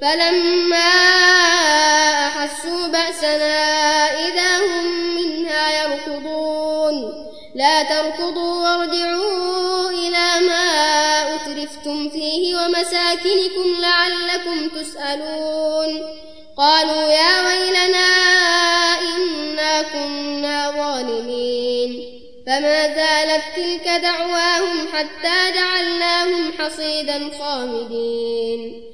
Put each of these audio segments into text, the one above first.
فلما أحسوا بأسنا إذا هم منها يركضون. لا تركضوا وارجعوا إلى ما أترفتم فيه ومساكنكم لعلكم تسألون. قالوا يا ويلنا إنا كنا ظالمين. فما زالت تلك دعواهم حتى جعلناهم حصيدا خامدين.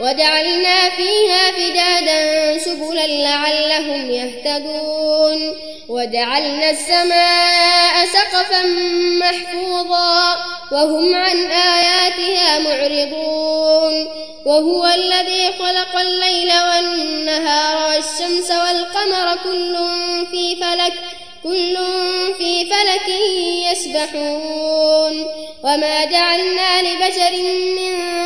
وجعلنا فيها فجاجا سبلا لعلهم يهتدون. وجعلنا السماء سقفا محفوظا وهم عن آياتها معرضون. وهو الذي خلق الليل والنهار والشمس والقمر كل في فلك كل في فلك يسبحون. وما جعلنا لبشر من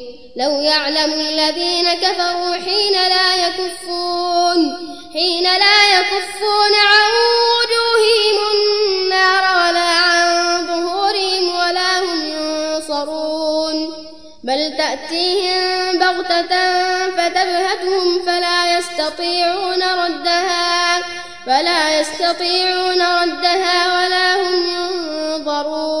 لو يعلم الذين كفروا حين لا يكفون حين لا يكفون عن وجوههم النار ولا عن ظهورهم ولا هم ينصرون. بل تأتيهم بغتة فتبهتهم فلا يستطيعون ردها فلا يستطيعون ردها ولا هم ينظرون.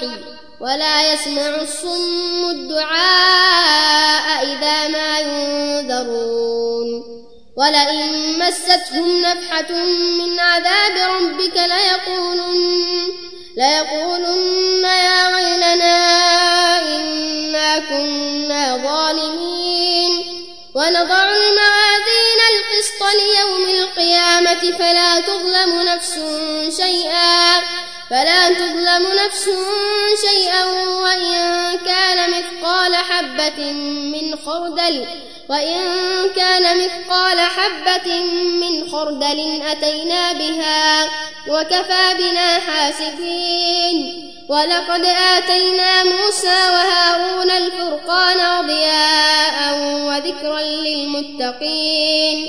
بالوحي ولا يسمع الصم الدعاء إذا ما ينذرون ولئن مستهم نفحة من عذاب ربك ليقولن ليقولن يا تظلم نفس شيئا وإن كان مثقال حبة من خردل وإن كان مثقال حبة من خردل أتينا بها وكفى بنا حاسبين ولقد آتينا موسى وهارون الفرقان وضياء وذكرا للمتقين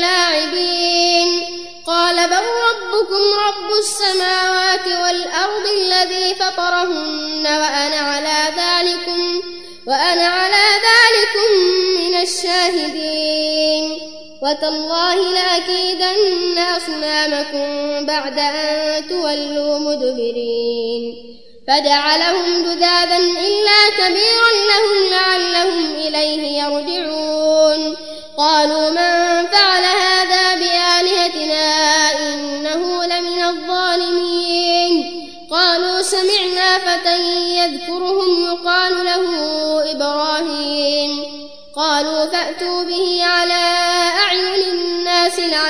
السماوات والأرض الذي فطرهن وأنا على ذلكم وأنا على ذلكم من الشاهدين. وتالله لأكيدن أصنامكم بعد أن تولوا مدبرين. فجعلهم جذاذا إلا كبيرا لهم لعلهم إليه يرجعون. قالوا من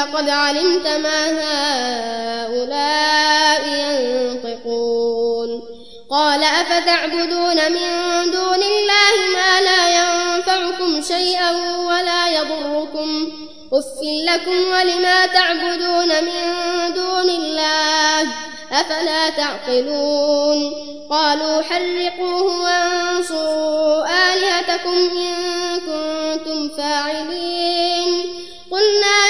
لقد علمت ما هؤلاء ينطقون. قال أفتعبدون من دون الله ما لا ينفعكم شيئا ولا يضركم. أف لكم ولما تعبدون من دون الله أفلا تعقلون. قالوا حرقوه وانصروا آلهتكم إن كنتم فاعلين. قلنا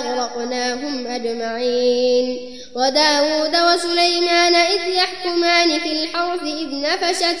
فأغرقناهم أجمعين. وداود وسليمان إذ يحكمان في الحرث إذ نفشت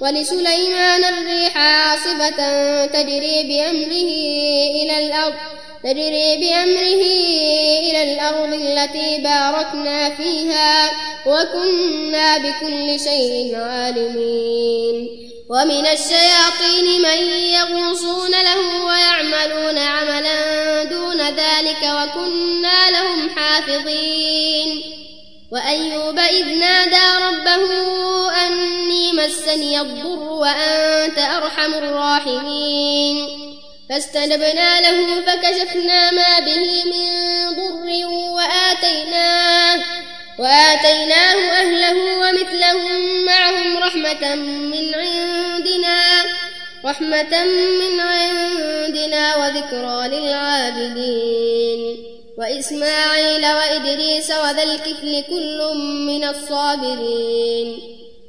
ولسليمان الريح عاصفة تجري بأمره إلى الأرض تجري بأمره إلى الأرض التي باركنا فيها وكنا بكل شيء عالمين. ومن الشياطين من يغوصون له ويعملون عملا دون ذلك وكنا لهم حافظين. وأيوب إذ نادى ربه أني مسني الضر وأنت أرحم الراحمين. فاستجبنا له فكشفنا ما به من ضر وآتيناه وآتيناه أهله ومثلهم معهم رحمة من عندنا رحمة من عندنا وذكرى للعابدين. وإسماعيل وإدريس وذا الكفل كل من الصابرين.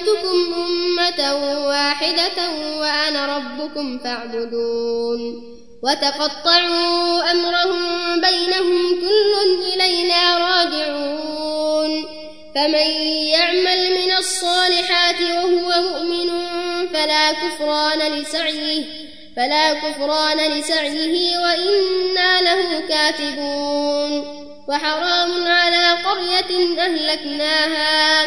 أمتكم أمة واحدة وأنا ربكم فاعبدون. وتقطعوا أمرهم بينهم كل إلينا راجعون. فمن يعمل من الصالحات وهو مؤمن فلا كفران لسعيه فلا كفران لسعيه وإنا له كاتبون. وحرام على قرية أهلكناها